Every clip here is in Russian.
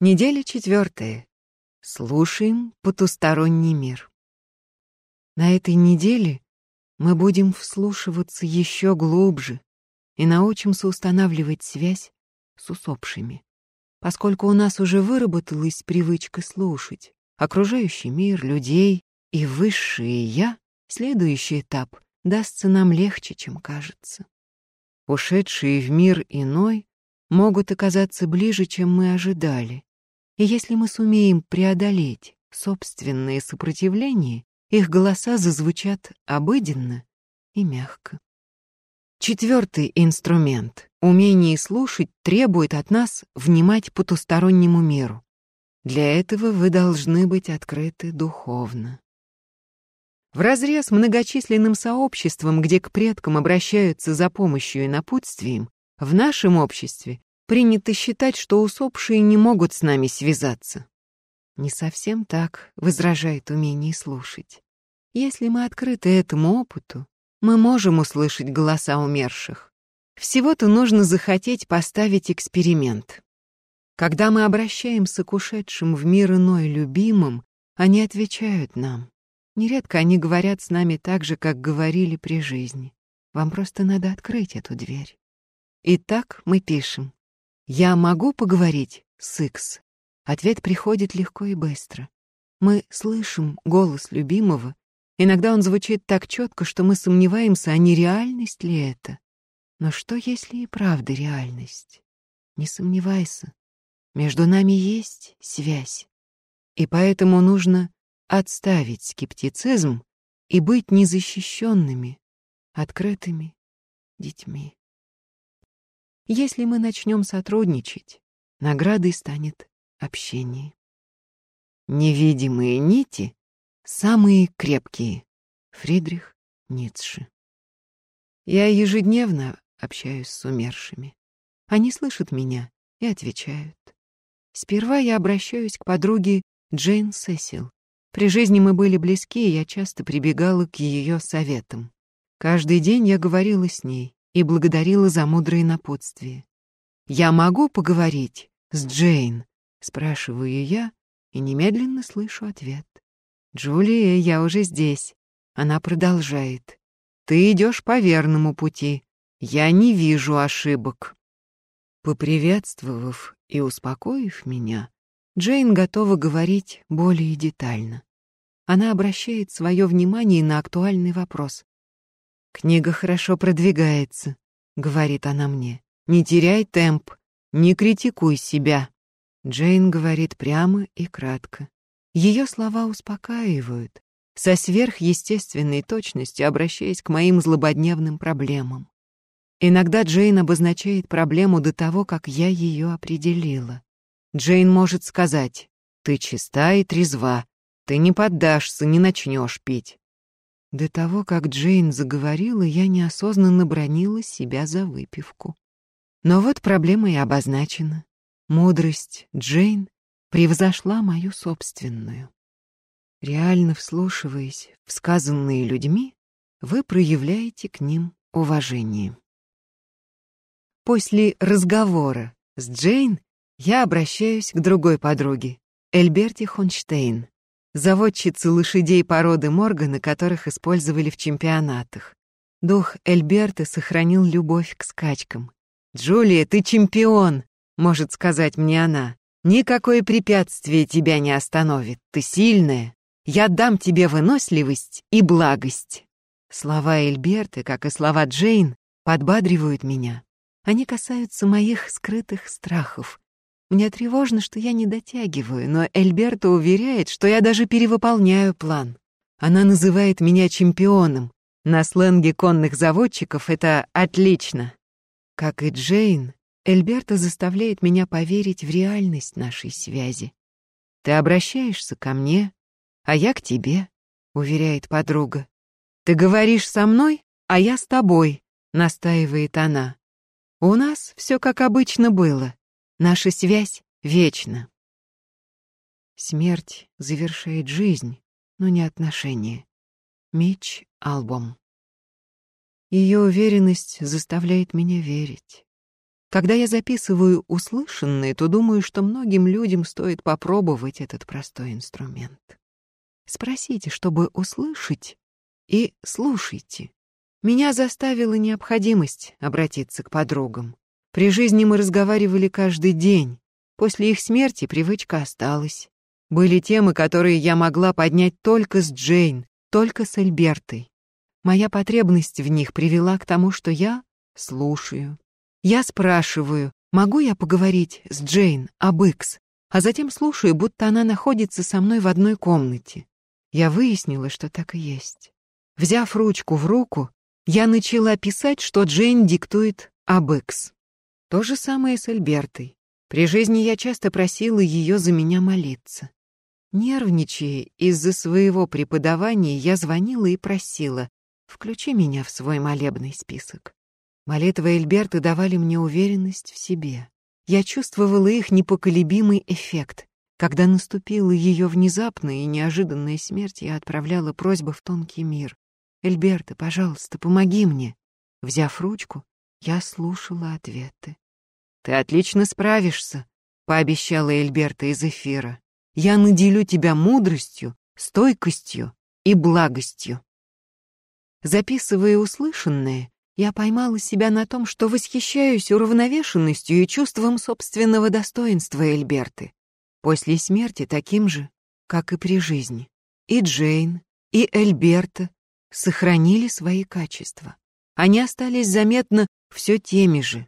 Неделя четвертая. Слушаем потусторонний мир. На этой неделе мы будем вслушиваться еще глубже и научимся устанавливать связь с усопшими, поскольку у нас уже выработалась привычка слушать окружающий мир, людей и высшее «я», следующий этап дастся нам легче, чем кажется. Ушедшие в мир иной могут оказаться ближе, чем мы ожидали, и если мы сумеем преодолеть собственные сопротивления, их голоса зазвучат обыденно и мягко. Четвертый инструмент — умение слушать требует от нас внимать потустороннему миру. Для этого вы должны быть открыты духовно. Вразрез многочисленным сообществам, где к предкам обращаются за помощью и напутствием, в нашем обществе Принято считать, что усопшие не могут с нами связаться. Не совсем так, возражает умение слушать. Если мы открыты этому опыту, мы можем услышать голоса умерших. Всего-то нужно захотеть поставить эксперимент. Когда мы обращаемся к ушедшим в мир иной любимым, они отвечают нам. Нередко они говорят с нами так же, как говорили при жизни. Вам просто надо открыть эту дверь. Итак, мы пишем. «Я могу поговорить с Икс?» Ответ приходит легко и быстро. Мы слышим голос любимого. Иногда он звучит так четко, что мы сомневаемся, а не реальность ли это. Но что, если и правда реальность? Не сомневайся. Между нами есть связь. И поэтому нужно отставить скептицизм и быть незащищенными, открытыми детьми. Если мы начнем сотрудничать, наградой станет общение. Невидимые нити — самые крепкие. Фридрих Ницше. Я ежедневно общаюсь с умершими. Они слышат меня и отвечают. Сперва я обращаюсь к подруге Джейн Сесил. При жизни мы были близки, и я часто прибегала к ее советам. Каждый день я говорила с ней, и благодарила за мудрые напутствия. «Я могу поговорить с Джейн?» — спрашиваю я и немедленно слышу ответ. «Джулия, я уже здесь». Она продолжает. «Ты идешь по верному пути. Я не вижу ошибок». Поприветствовав и успокоив меня, Джейн готова говорить более детально. Она обращает свое внимание на актуальный вопрос. «Книга хорошо продвигается», — говорит она мне. «Не теряй темп, не критикуй себя». Джейн говорит прямо и кратко. Ее слова успокаивают, со сверхъестественной точностью обращаясь к моим злободневным проблемам. Иногда Джейн обозначает проблему до того, как я ее определила. Джейн может сказать «Ты чиста и трезва, ты не поддашься, не начнешь пить. До того, как Джейн заговорила, я неосознанно бронила себя за выпивку. Но вот проблема и обозначена. Мудрость Джейн превзошла мою собственную. Реально вслушиваясь в сказанные людьми, вы проявляете к ним уважение. После разговора с Джейн я обращаюсь к другой подруге, Эльберте Хонштейн заводчицы лошадей породы Моргана, которых использовали в чемпионатах. Дух Эльберта сохранил любовь к скачкам. «Джулия, ты чемпион!» — может сказать мне она. «Никакое препятствие тебя не остановит. Ты сильная. Я дам тебе выносливость и благость». Слова Эльберты, как и слова Джейн, подбадривают меня. Они касаются моих скрытых страхов, мне тревожно, что я не дотягиваю, но Эльберта уверяет, что я даже перевыполняю план. Она называет меня чемпионом. На сленге конных заводчиков это «отлично». Как и Джейн, Эльберта заставляет меня поверить в реальность нашей связи. «Ты обращаешься ко мне, а я к тебе», — уверяет подруга. «Ты говоришь со мной, а я с тобой», — настаивает она. «У нас все как обычно было. Наша связь вечна. Смерть завершает жизнь, но не отношения. Меч Албом. Ее уверенность заставляет меня верить. Когда я записываю услышанное, то думаю, что многим людям стоит попробовать этот простой инструмент. Спросите, чтобы услышать, и слушайте. Меня заставила необходимость обратиться к подругам. При жизни мы разговаривали каждый день. После их смерти привычка осталась. Были темы, которые я могла поднять только с Джейн, только с Альбертой. Моя потребность в них привела к тому, что я слушаю. Я спрашиваю, могу я поговорить с Джейн об Икс, а затем слушаю, будто она находится со мной в одной комнате. Я выяснила, что так и есть. Взяв ручку в руку, я начала писать, что Джейн диктует об Икс. То же самое с Альбертой. При жизни я часто просила ее за меня молиться. Нервничая из-за своего преподавания, я звонила и просила, включи меня в свой молебный список. Молитвы Эльберты давали мне уверенность в себе. Я чувствовала их непоколебимый эффект. Когда наступила ее внезапная и неожиданная смерть, я отправляла просьбу в тонкий мир. «Эльберта, пожалуйста, помоги мне». Взяв ручку, я слушала ответы. «Ты отлично справишься», — пообещала Эльберта из эфира. «Я наделю тебя мудростью, стойкостью и благостью». Записывая услышанное, я поймала себя на том, что восхищаюсь уравновешенностью и чувством собственного достоинства Эльберты. После смерти таким же, как и при жизни. И Джейн, и Эльберта сохранили свои качества. Они остались заметно все теми же.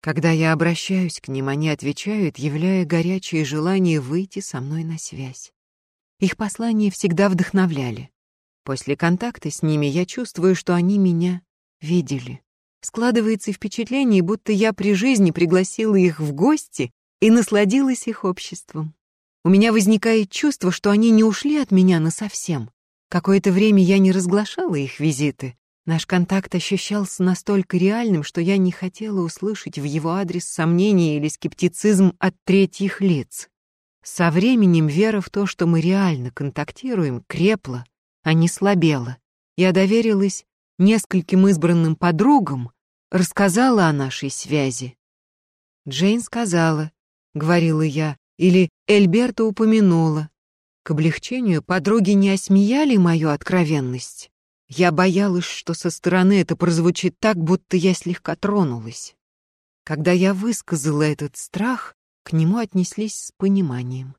Когда я обращаюсь к ним, они отвечают, являя горячее желание выйти со мной на связь. Их послания всегда вдохновляли. После контакта с ними я чувствую, что они меня видели. Складывается впечатление, будто я при жизни пригласила их в гости и насладилась их обществом. У меня возникает чувство, что они не ушли от меня насовсем. Какое-то время я не разглашала их визиты. Наш контакт ощущался настолько реальным, что я не хотела услышать в его адрес сомнения или скептицизм от третьих лиц. Со временем вера в то, что мы реально контактируем, крепла, а не слабела. Я доверилась нескольким избранным подругам, рассказала о нашей связи. Джейн сказала, говорила я, или Эльберта упомянула. К облегчению подруги не осмеяли мою откровенность. Я боялась, что со стороны это прозвучит так, будто я слегка тронулась. Когда я высказала этот страх, к нему отнеслись с пониманием.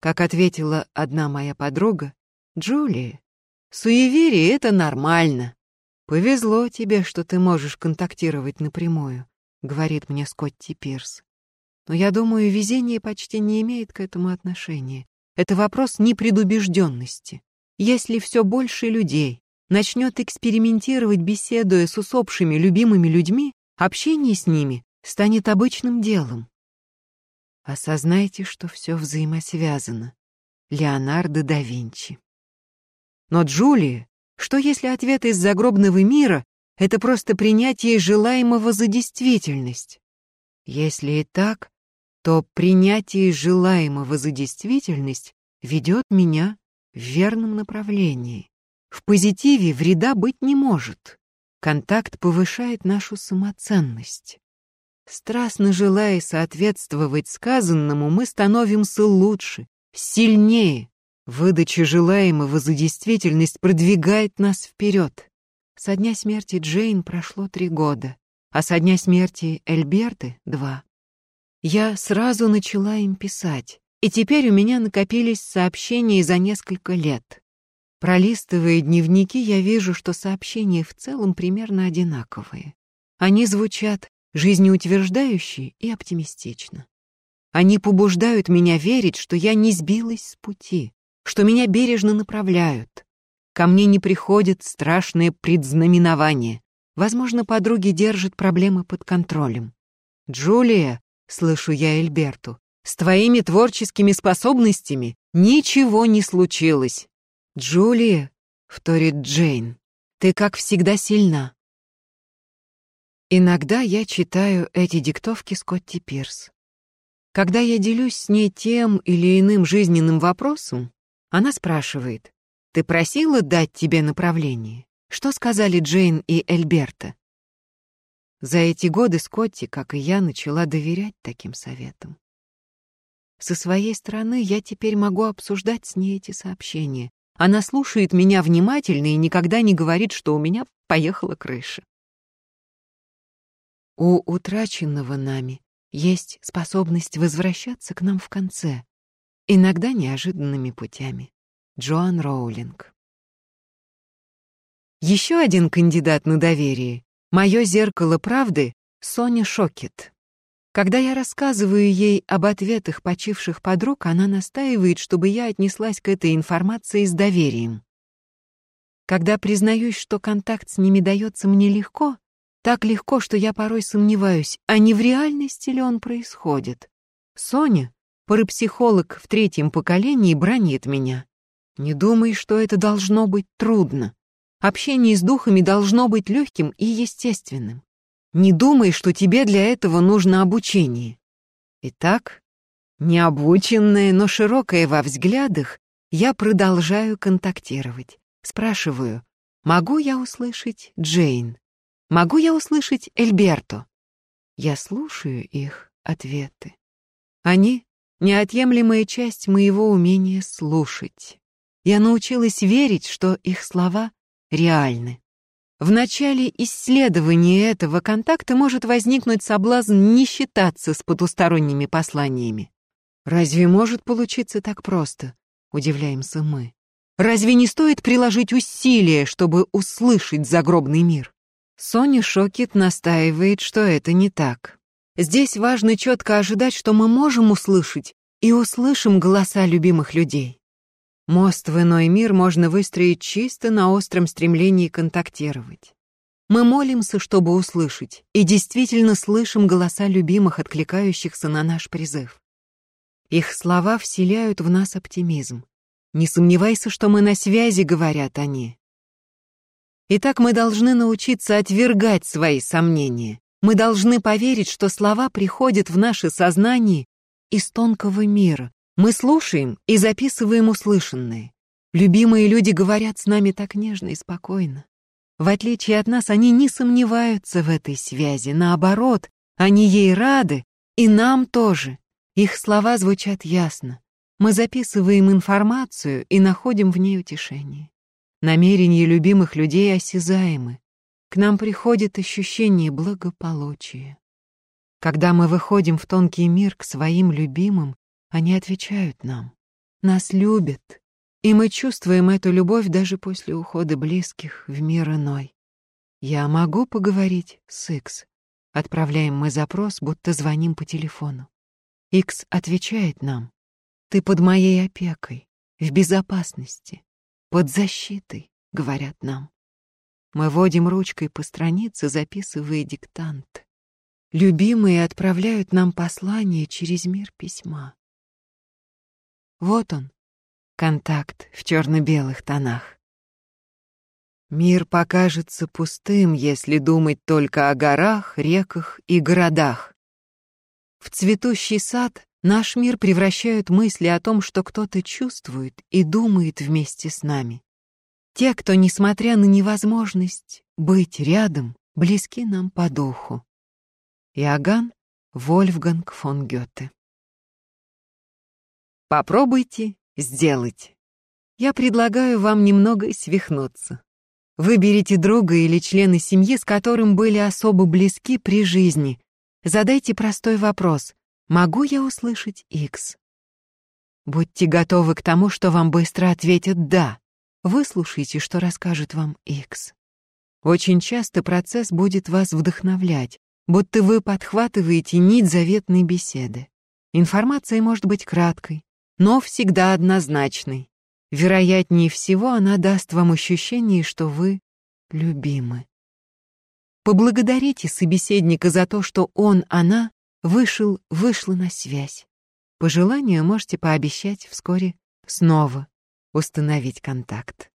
Как ответила одна моя подруга, «Джулия, суеверие — это нормально. «Повезло тебе, что ты можешь контактировать напрямую», — говорит мне Скотти Пирс. Но я думаю, везение почти не имеет к этому отношения. Это вопрос непредубежденности. Если все больше людей начнет экспериментировать, беседуя с усопшими любимыми людьми, общение с ними станет обычным делом. Осознайте, что все взаимосвязано. Леонардо да Винчи. Но Джулия что если ответ из загробного мира — это просто принятие желаемого за действительность? Если и так, то принятие желаемого за действительность ведет меня в верном направлении. В позитиве вреда быть не может. Контакт повышает нашу самоценность. Страстно желая соответствовать сказанному, мы становимся лучше, сильнее, Выдача желаемого за действительность продвигает нас вперед. Со дня смерти Джейн прошло три года, а со дня смерти Эльберты — два. Я сразу начала им писать, и теперь у меня накопились сообщения за несколько лет. Пролистывая дневники, я вижу, что сообщения в целом примерно одинаковые. Они звучат жизнеутверждающе и оптимистично. Они побуждают меня верить, что я не сбилась с пути, что меня бережно направляют. Ко мне не приходит страшное предзнаменование. Возможно, подруги держат проблемы под контролем. «Джулия», — слышу я Эльберту, — «с твоими творческими способностями ничего не случилось». «Джулия», — вторит Джейн, — «ты, как всегда, сильна». Иногда я читаю эти диктовки Скотти Пирс. Когда я делюсь с ней тем или иным жизненным вопросом, она спрашивает, «Ты просила дать тебе направление? Что сказали Джейн и Эльберта?» За эти годы Скотти, как и я, начала доверять таким советам. Со своей стороны я теперь могу обсуждать с ней эти сообщения. Она слушает меня внимательно и никогда не говорит, что у меня поехала крыша. У утраченного нами есть способность возвращаться к нам в конце, иногда неожиданными путями. Джоан Роулинг. Еще один кандидат на доверие — мое зеркало правды Соня Шокет. Когда я рассказываю ей об ответах почивших подруг, она настаивает, чтобы я отнеслась к этой информации с доверием. Когда признаюсь, что контакт с ними дается мне легко, так легко, что я порой сомневаюсь, а не в реальности ли он происходит. Соня, парапсихолог в третьем поколении, бронит меня. Не думай, что это должно быть трудно. Общение с духами должно быть легким и естественным. Не думай, что тебе для этого нужно обучение. Итак, необученная, но широкая во взглядах, я продолжаю контактировать. Спрашиваю, могу я услышать Джейн? Могу я услышать Эльберто? Я слушаю их ответы. Они — неотъемлемая часть моего умения слушать. Я научилась верить, что их слова реальны. В начале исследования этого контакта может возникнуть соблазн не считаться с потусторонними посланиями. Разве может получиться так просто? Удивляемся мы. Разве не стоит приложить усилия, чтобы услышать загробный мир? Соня Шокет настаивает, что это не так. Здесь важно четко ожидать, что мы можем услышать и услышим голоса любимых людей. Мост в иной мир можно выстроить чисто на остром стремлении контактировать. Мы молимся, чтобы услышать, и действительно слышим голоса любимых, откликающихся на наш призыв. Их слова вселяют в нас оптимизм. Не сомневайся, что мы на связи, говорят они. Итак, мы должны научиться отвергать свои сомнения. Мы должны поверить, что слова приходят в наше сознание из тонкого мира, мы слушаем и записываем услышанное. Любимые люди говорят с нами так нежно и спокойно. В отличие от нас, они не сомневаются в этой связи. Наоборот, они ей рады, и нам тоже. Их слова звучат ясно. Мы записываем информацию и находим в ней утешение. Намерения любимых людей осязаемы. К нам приходит ощущение благополучия. Когда мы выходим в тонкий мир к своим любимым, они отвечают нам. Нас любят. И мы чувствуем эту любовь даже после ухода близких в мир иной. Я могу поговорить с Икс. Отправляем мы запрос, будто звоним по телефону. Икс отвечает нам. Ты под моей опекой, в безопасности, под защитой, говорят нам. Мы водим ручкой по странице, записывая диктант. Любимые отправляют нам послание через мир письма. Вот он, контакт в черно-белых тонах. Мир покажется пустым, если думать только о горах, реках и городах. В цветущий сад наш мир превращают мысли о том, что кто-то чувствует и думает вместе с нами. Те, кто, несмотря на невозможность быть рядом, близки нам по духу. Иоганн Вольфганг фон Гёте Попробуйте сделать. Я предлагаю вам немного свихнуться. Выберите друга или члена семьи, с которым были особо близки при жизни. Задайте простой вопрос. Могу я услышать X? Будьте готовы к тому, что вам быстро ответят «да». Выслушайте, что расскажет вам X. Очень часто процесс будет вас вдохновлять, будто вы подхватываете нить заветной беседы. Информация может быть краткой, но всегда однозначной. Вероятнее всего, она даст вам ощущение, что вы любимы. Поблагодарите собеседника за то, что он, она вышел, вышла на связь. По желанию можете пообещать вскоре снова установить контакт.